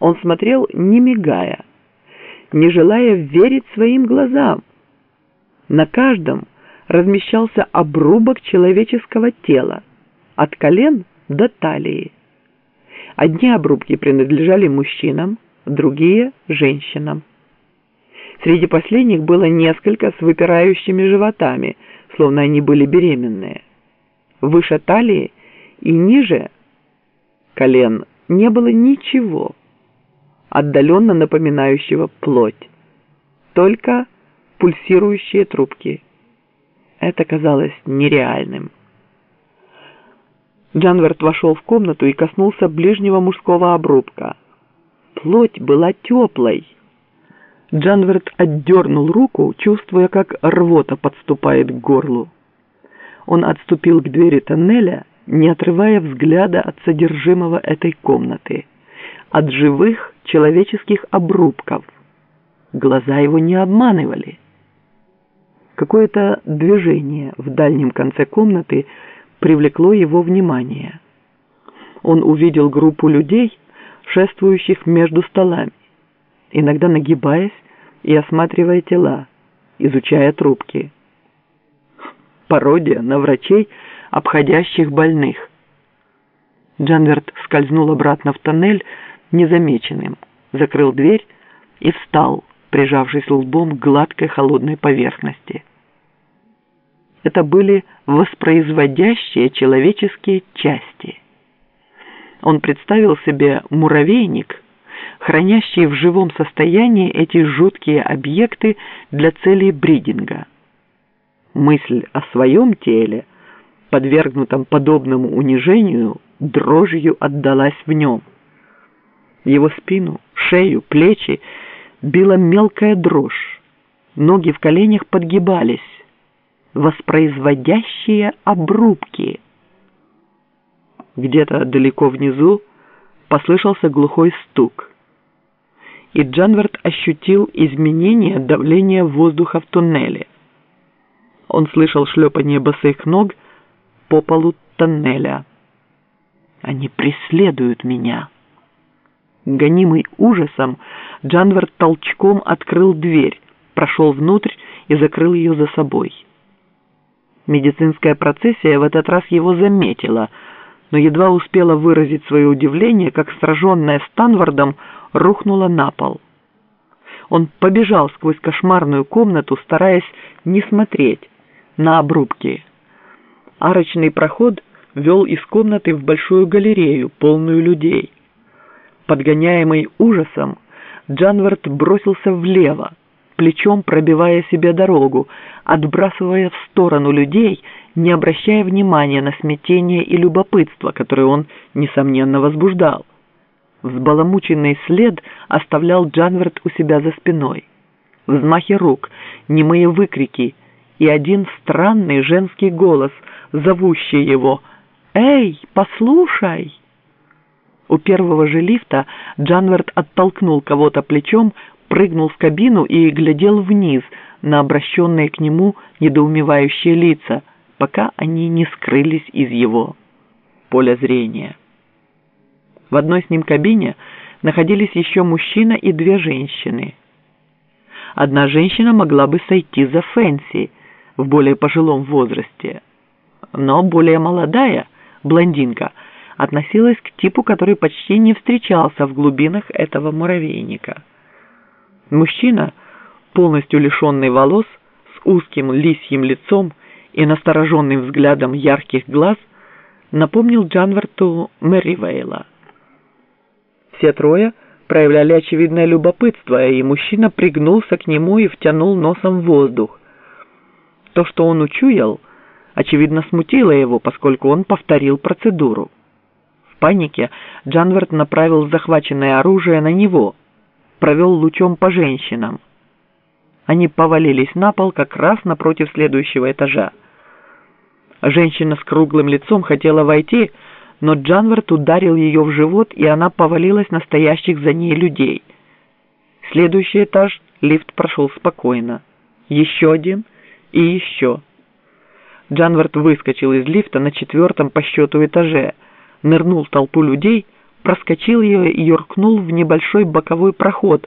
Он смотрел, не мигая, не желая верить своим глазам. На каждом размещался обрубок человеческого тела, от колен до талии. Одни обрубки принадлежали мужчинам, другие – женщинам. Среди последних было несколько с выпирающими животами, словно они были беременные. Выше талии и ниже колен не было ничего, отдаленно напоминающего плоть, только пульсирующие трубки. Это казалось нереальным. Джанверт вошел в комнату и коснулся ближнего мужского обрубка. Плоть была теплой. Джанверт отдернул руку, чувствуя, как рвота подступает к горлу. Он отступил к двери тоннеля, не отрывая взгляда от содержимого этой комнаты, от живых человеческих обрубков. Глаза его не обманывали. Какое-то движение в дальнем конце комнаты привлекло его внимание. Он увидел группу людей, шествующих между столами, иногда нагибаясь и осматривая тела, изучая трубки. Пародия на врачей, обходящих больных. Джанверт скользнул обратно в тоннель незамеченным, закрыл дверь и встал, прижавшись лбом к гладкой холодной поверхности. Это были воспроизводящие человеческие части. Он представил себе муравейник, хранящий в живом состоянии эти жуткие объекты для целей бридинга. Мысль о своем теле, подвергнутом подобному унижению, дрожью отдалась в нем. Его спину, шею, плечи била мелкая дрожь, ноги в коленях подгибались, воспроизводящие обрубки. Где-то далеко внизу послышался глухой стук, и Джанверт ощутил изменение давления воздуха в туннеле. Он слышал шлепание босых ног по полу тоннеля. «Они преследуют меня!» Гонимый ужасом, Джанверт толчком открыл дверь, прошел внутрь и закрыл ее за собой. Медицинская процессия в этот раз его заметила, но едва успела выразить свое удивление, как сраженная Станвардом рухнула на пол. Он побежал сквозь кошмарную комнату, стараясь не смотреть на обрубки. Арочный проход вел из комнаты в большую галерею, полную людей. Подгоняемый ужасом, Джанвард бросился влево, плечом пробивая себе дорогу, отбрасывая в сторону людей, не обращая внимания на смятение и любопытство, которое он, несомненно, возбуждал. Взбаламученный след оставлял Джанверт у себя за спиной. Взмахи рук, немые выкрики и один странный женский голос, зовущий его «Эй, послушай!» У первого же лифта Джанверт оттолкнул кого-то плечом, прыгнул в кабину и глядел вниз на обращенные к нему недоумевающие лица, пока они не скрылись из его поля зрения. В одной с ним кабине находились еще мужчина и две женщины. Одна женщина могла бы сойти за Фэнси в более пожилом возрасте, но более молодая, блондинка, относилась к типу, который почти не встречался в глубинах этого муравейника – Мужчина, полностью лишенный волос, с узким лисьим лицом и настороженным взглядом ярких глаз, напомнил Джанварту Мэривейла. Все трое проявляли очевидное любопытство, и мужчина пригнулся к нему и втянул носом в воздух. То, что он учуял, очевидно смутило его, поскольку он повторил процедуру. Панике Джанверт направил захваченное оружие на него – провел лучом по женщинам. Они повалились на пол как раз напротив следующего этажа. Женщина с круглым лицом хотела войти, но Джанвард ударил ее в живот, и она повалилась на стоящих за ней людей. Следующий этаж лифт прошел спокойно. Еще один и еще. Джанвард выскочил из лифта на четвертом по счету этаже, нырнул толпу людей, проскочил ее и юркнул в небольшой боковой проход